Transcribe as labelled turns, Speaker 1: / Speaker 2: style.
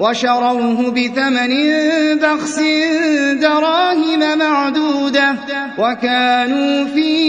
Speaker 1: وشروه بثمن بخس دراهم معدودة وكانوا فيه